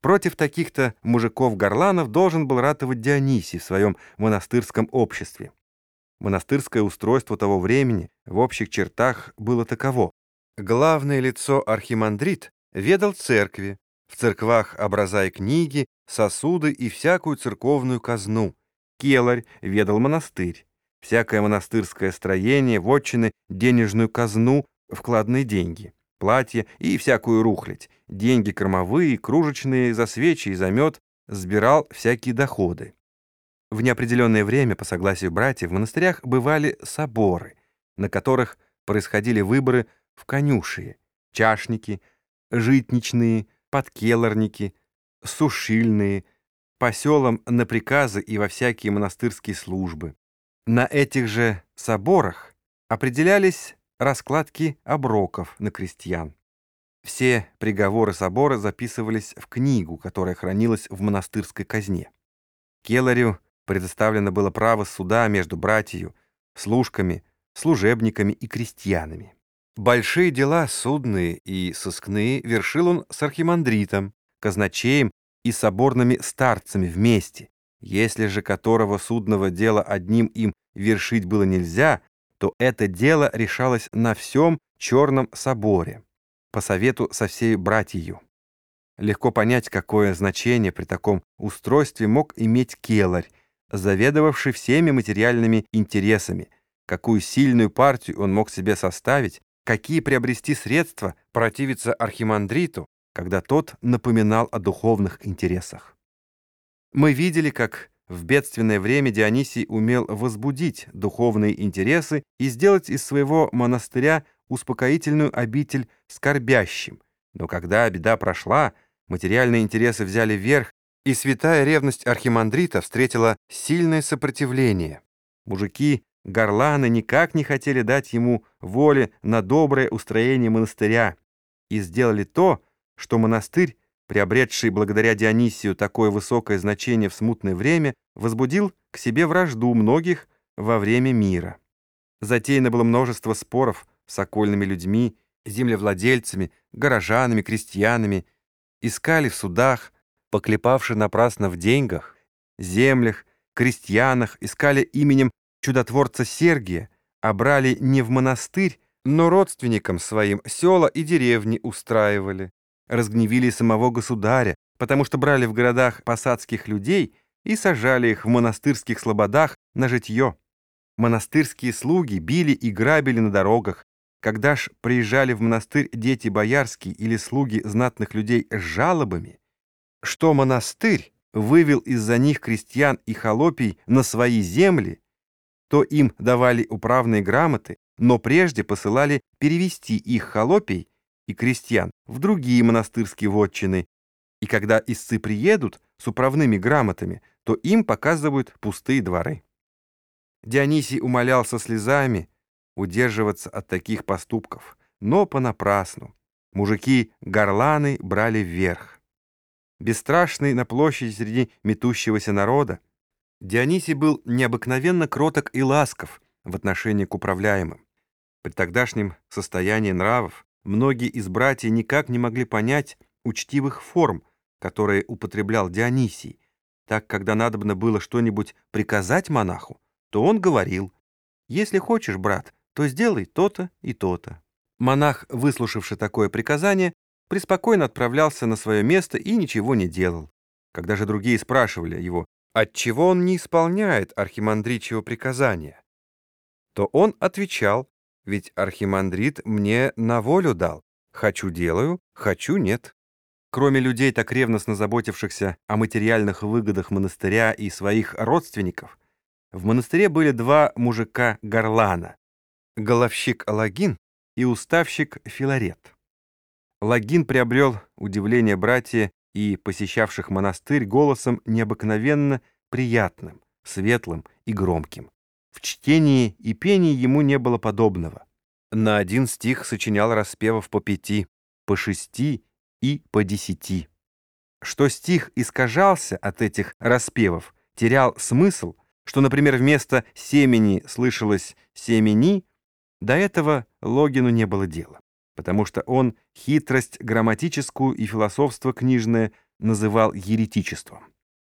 Против таких-то мужиков-горланов должен был ратовать Дионисий в своем монастырском обществе. Монастырское устройство того времени в общих чертах было таково. Главное лицо архимандрит ведал церкви, в церквах образа и книги, сосуды и всякую церковную казну. Келарь ведал монастырь, всякое монастырское строение, вотчины, денежную казну, вкладные деньги платья и всякую рухлядь, деньги кормовые, кружечные, за свечи и за мед, сбирал всякие доходы. В неопределенное время, по согласию братьев, в монастырях бывали соборы, на которых происходили выборы в конюшие, чашники, житничные, подкелорники, сушильные, по селам на приказы и во всякие монастырские службы. На этих же соборах определялись раскладки оброков на крестьян. Все приговоры собора записывались в книгу, которая хранилась в монастырской казне. Келарю предоставлено было право суда между братью, служками, служебниками и крестьянами. Большие дела судные и сыскные вершил он с архимандритом, казначеем и соборными старцами вместе. Если же которого судного дела одним им вершить было нельзя, то это дело решалось на всем Черном соборе, по совету со всей братью. Легко понять, какое значение при таком устройстве мог иметь келарь, заведовавший всеми материальными интересами, какую сильную партию он мог себе составить, какие приобрести средства противиться архимандриту, когда тот напоминал о духовных интересах. Мы видели, как в бедственное время Дионисий умел возбудить духовные интересы и сделать из своего монастыря успокоительную обитель скорбящим. Но когда беда прошла, материальные интересы взяли верх, и святая ревность архимандрита встретила сильное сопротивление. Мужики, горланы никак не хотели дать ему воли на доброе устроение монастыря и сделали то, что монастырь приобретший благодаря Дионисию такое высокое значение в смутное время, возбудил к себе вражду многих во время мира. Затеяно было множество споров с окольными людьми, землевладельцами, горожанами, крестьянами, искали в судах, поклепавши напрасно в деньгах, землях, крестьянах, искали именем чудотворца Сергия, а брали не в монастырь, но родственникам своим села и деревни устраивали разгневили самого государя, потому что брали в городах посадских людей и сажали их в монастырских слободах на житье. Монастырские слуги били и грабили на дорогах. Когда ж приезжали в монастырь дети боярские или слуги знатных людей с жалобами, что монастырь вывел из-за них крестьян и холопий на свои земли, то им давали управные грамоты, но прежде посылали перевести их холопий и крестьян в другие монастырские вотчины, и когда истцы приедут с управными грамотами, то им показывают пустые дворы. Дионисий умолял со слезами удерживаться от таких поступков, но понапрасну. Мужики-горланы брали вверх. Бесстрашный на площади среди метущегося народа, Дионисий был необыкновенно кроток и ласков в отношении к управляемым. При тогдашнем состоянии нравов Многие из братьев никак не могли понять учтивых форм, которые употреблял Дионисий. Так, когда надобно было что-нибудь приказать монаху, то он говорил, «Если хочешь, брат, то сделай то-то и то-то». Монах, выслушавший такое приказание, преспокойно отправлялся на свое место и ничего не делал. Когда же другие спрашивали его, отчего он не исполняет архимандричьего приказания, то он отвечал, ведь архимандрит мне на волю дал. Хочу — делаю, хочу — нет. Кроме людей, так ревностно заботившихся о материальных выгодах монастыря и своих родственников, в монастыре были два мужика-горлана — головщик Алагин и уставщик Филарет. Лагин приобрел удивление братья и посещавших монастырь голосом необыкновенно приятным, светлым и громким. В чтении и пении ему не было подобного. На один стих сочинял распевов по пяти, по шести и по десяти. Что стих искажался от этих распевов, терял смысл, что, например, вместо «семени» слышалось «семени», до этого Логину не было дела, потому что он хитрость грамматическую и философство книжное называл еретичеством.